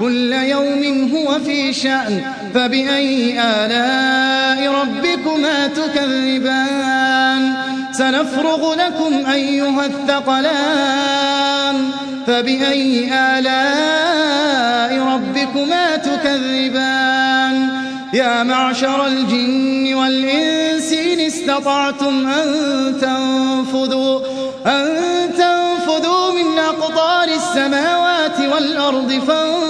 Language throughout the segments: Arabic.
كل يوم هو في شأن فبأي آلاء ربكما تكذبان؟ سنفرغ لكم أيها الثقلان فبأي آلاء ربكما تكذبان؟ يا معشر الجن والإنس إن استطعتم أن تنفذوا أن تنفذوا من أقطار السماوات والأرض فانفذوا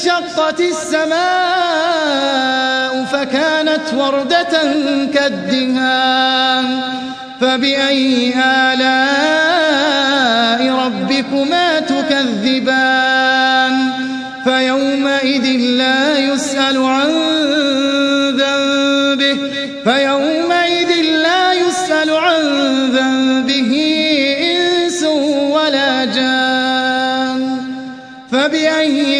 انشقت السماء فكانت وردة كالدهان. فبأي آلاء ربكما تكذبان؟ فيومئذ لا يسأل عن ذنبه. فيومئذ لا يسأل عن ذنبه إنس ولا جان. فبأي